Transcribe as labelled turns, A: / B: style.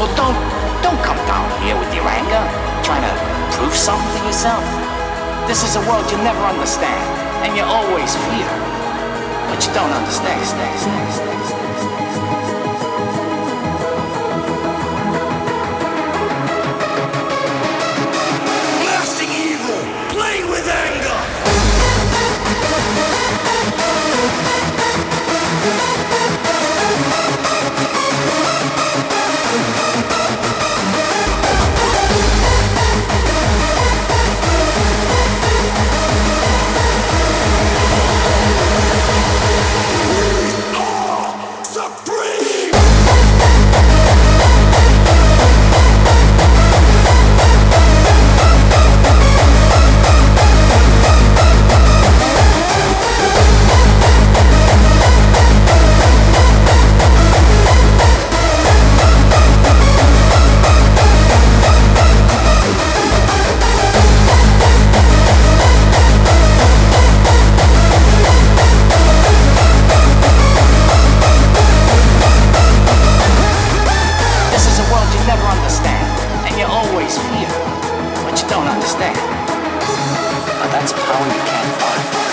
A: So don't don't come down here with your anger, trying to prove something to yourself. This is a world you never understand, and you always fear. But you don't understand. Understand, and you always fear, but you don't understand. But that's power you can't buy.